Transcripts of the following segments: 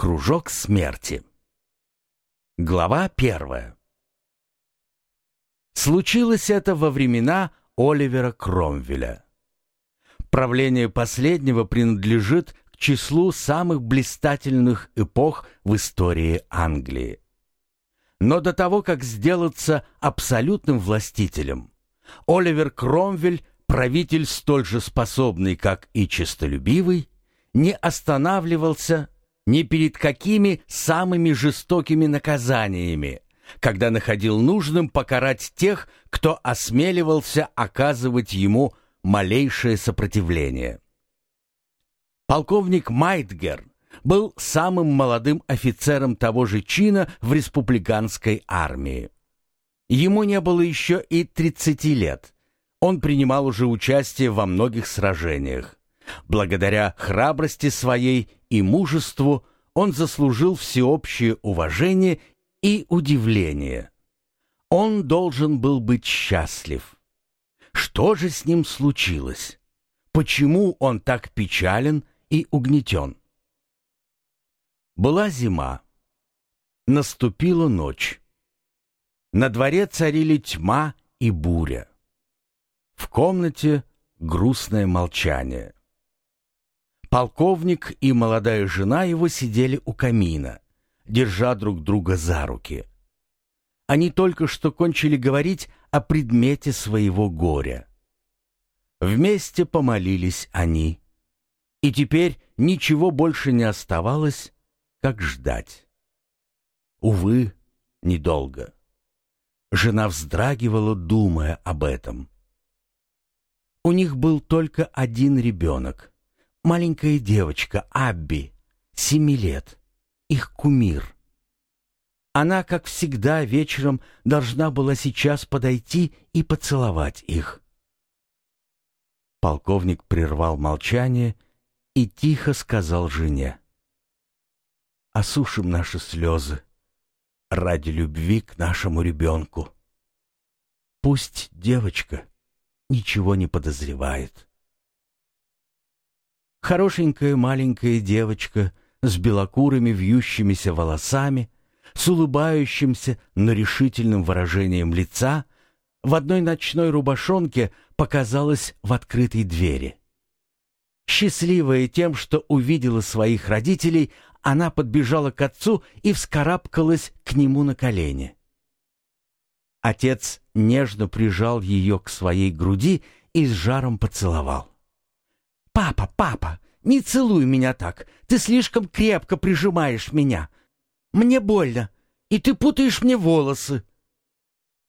Кружок смерти. Глава первая. Случилось это во времена Оливера Кромвеля. Правление последнего принадлежит к числу самых блистательных эпох в истории Англии. Но до того, как сделаться абсолютным властителем, Оливер Кромвель, правитель столь же способный, как и честолюбивый, не останавливался ни перед какими самыми жестокими наказаниями, когда находил нужным покарать тех, кто осмеливался оказывать ему малейшее сопротивление. Полковник Майтгер был самым молодым офицером того же чина в республиканской армии. Ему не было еще и 30 лет. Он принимал уже участие во многих сражениях. Благодаря храбрости своей и мужеству он заслужил всеобщее уважение и удивление. Он должен был быть счастлив. Что же с ним случилось? Почему он так печален и угнетен? Была зима. Наступила ночь. На дворе царили тьма и буря. В комнате грустное молчание. Полковник и молодая жена его сидели у камина, держа друг друга за руки. Они только что кончили говорить о предмете своего горя. Вместе помолились они. И теперь ничего больше не оставалось, как ждать. Увы, недолго. Жена вздрагивала, думая об этом. У них был только один ребенок, маленькая девочка Абби, семи лет, их кумир. Она, как всегда, вечером должна была сейчас подойти и поцеловать их. Полковник прервал молчание и тихо сказал жене. «Осушим наши слезы ради любви к нашему ребенку. Пусть девочка ничего не подозревает». Хорошенькая маленькая девочка с белокурыми вьющимися волосами, с улыбающимся, но решительным выражением лица, в одной ночной рубашонке показалась в открытой двери. Счастливая тем, что увидела своих родителей, она подбежала к отцу и вскарабкалась к нему на колени. Отец нежно прижал ее к своей груди и с жаром поцеловал. «Папа, папа, не целуй меня так. Ты слишком крепко прижимаешь меня. Мне больно, и ты путаешь мне волосы».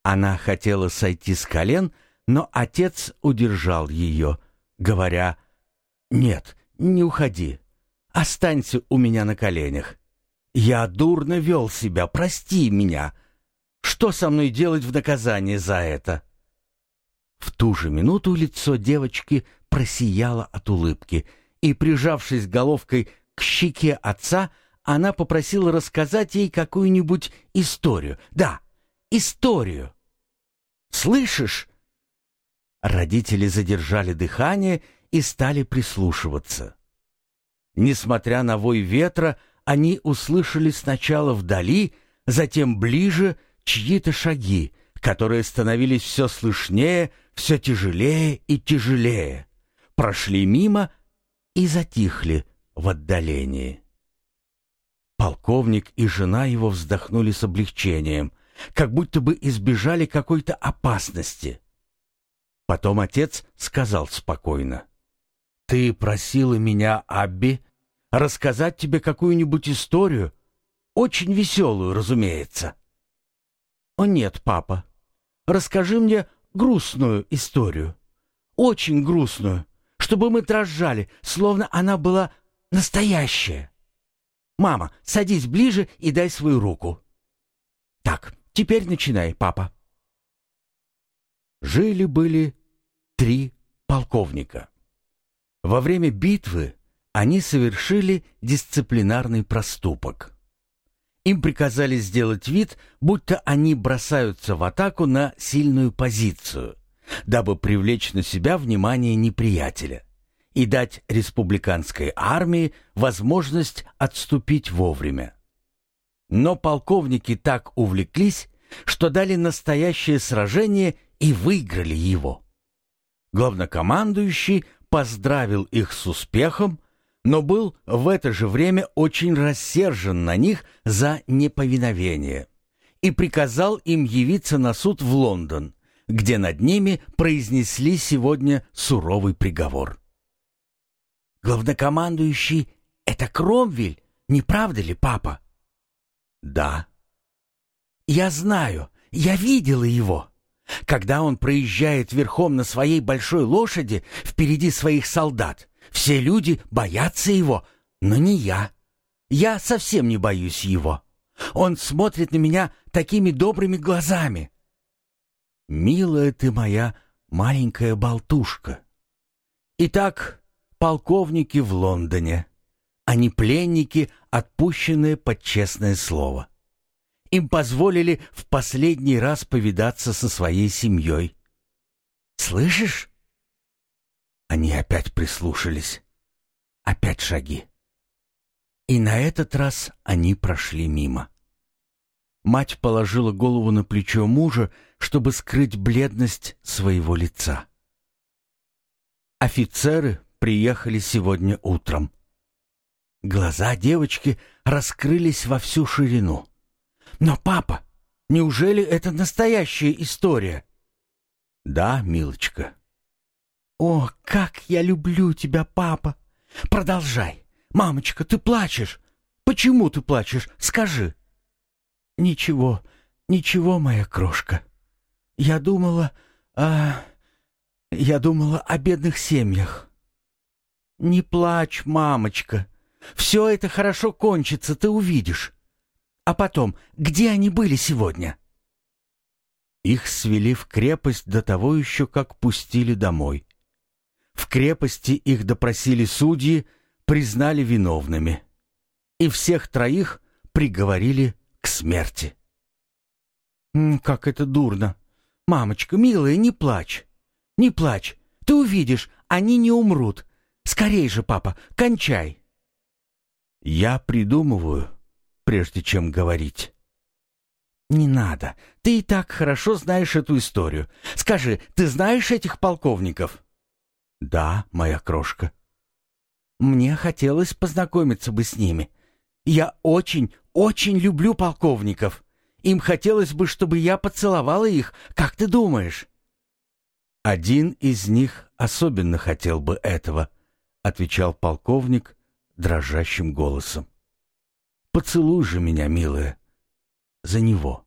Она хотела сойти с колен, но отец удержал ее, говоря, «Нет, не уходи. Останься у меня на коленях. Я дурно вел себя, прости меня. Что со мной делать в наказание за это?» В ту же минуту лицо девочки просияло от улыбки, и, прижавшись головкой к щеке отца, она попросила рассказать ей какую-нибудь историю. Да, историю. «Слышишь?» Родители задержали дыхание и стали прислушиваться. Несмотря на вой ветра, они услышали сначала вдали, затем ближе чьи-то шаги, которые становились все слышнее, все тяжелее и тяжелее, прошли мимо и затихли в отдалении. Полковник и жена его вздохнули с облегчением, как будто бы избежали какой-то опасности. Потом отец сказал спокойно. «Ты просила меня, Абби, рассказать тебе какую-нибудь историю, очень веселую, разумеется». «О нет, папа, расскажи мне грустную историю, очень грустную, чтобы мы дрожали, словно она была настоящая. Мама, садись ближе и дай свою руку. Так, теперь начинай, папа. Жили-были три полковника. Во время битвы они совершили дисциплинарный проступок. Им приказали сделать вид, будто они бросаются в атаку на сильную позицию, дабы привлечь на себя внимание неприятеля. и дать республиканской армии возможность отступить вовремя. Но полковники так увлеклись, что дали настоящее сражение и выиграли его. Главнокомандующий поздравил их с успехом, но был в это же время очень рассержен на них за неповиновение и приказал им явиться на суд в Лондон, где над ними произнесли сегодня суровый приговор. «Главнокомандующий — это Кромвель, не правда ли, папа?» «Да». «Я знаю, я видела его. Когда он проезжает верхом на своей большой лошади впереди своих солдат, все люди боятся его, но не я. Я совсем не боюсь его. Он смотрит на меня такими добрыми глазами. Милая ты моя маленькая болтушка. Итак, полковники в Лондоне. Они пленники, отпущенные под честное слово. Им позволили в последний раз повидаться со своей семьей. Слышишь? Они опять прислушались. Опять шаги. И на этот раз они прошли мимо. Мать положила голову на плечо мужа, чтобы скрыть бледность своего лица. Офицеры приехали сегодня утром. Глаза девочки раскрылись во всю ширину. «Но, папа, неужели это настоящая история?» «Да, милочка». «О, как я люблю тебя, папа! Продолжай. Мамочка, ты плачешь. Почему ты плачешь? Скажи». «Ничего, ничего, моя крошка. Я думала... А... Я думала о бедных семьях». «Не плачь, мамочка. Все это хорошо кончится, ты увидишь. А потом, где они были сегодня?» Их свели в крепость до того еще, как пустили домой. В крепости их допросили судьи, признали виновными. И всех троих приговорили к смерти. «Как это дурно! Мамочка, милая, не плачь! Не плачь! Ты увидишь, они не умрут! Скорей же, папа, кончай!» «Я придумываю, прежде чем говорить». «Не надо. Ты и так хорошо знаешь эту историю. Скажи, ты знаешь этих полковников?» «Да, моя крошка». «Мне хотелось познакомиться бы с ними. Я очень, очень люблю полковников. Им хотелось бы, чтобы я поцеловала их, как ты думаешь?» «Один из них особенно хотел бы этого», — отвечал полковник дрожащим голосом. Поцелуй же меня, милая, за него.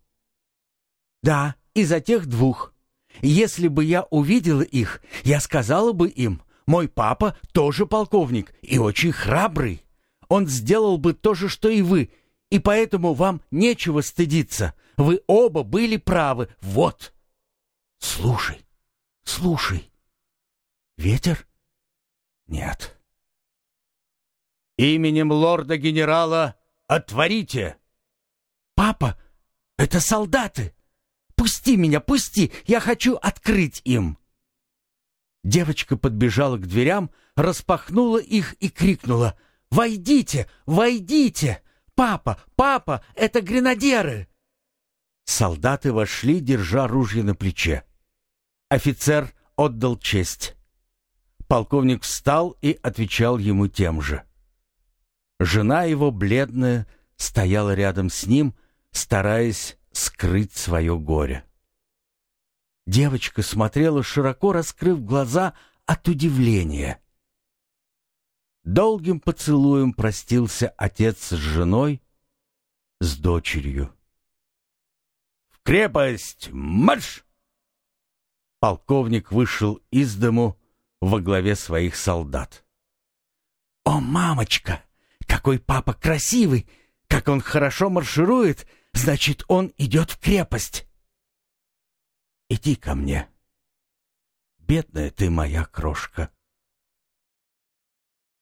Да, и за тех двух. Если бы я увидела их, я сказала бы им, мой папа тоже полковник и очень храбрый. Он сделал бы то же, что и вы, и поэтому вам нечего стыдиться. Вы оба были правы. Вот. Слушай, слушай. Ветер? Нет. Именем лорда-генерала Отворите!» «Папа, это солдаты! Пусти меня, пусти! Я хочу открыть им!» Девочка подбежала к дверям, распахнула их и крикнула «Войдите! Войдите! Папа! Папа! Это гренадеры!» Солдаты вошли, держа ружья на плече. Офицер отдал честь. Полковник встал и отвечал ему тем же. Жена его, бледная, стояла рядом с ним, стараясь скрыть свое горе. Девочка смотрела, широко раскрыв глаза от удивления. Долгим поцелуем простился отец с женой, с дочерью. «В крепость! Марш!» Полковник вышел из дому во главе своих солдат. «О, мамочка!» Какой папа красивый! Как он хорошо марширует! Значит, он идет в крепость!» «Иди ко мне, бедная ты моя крошка!»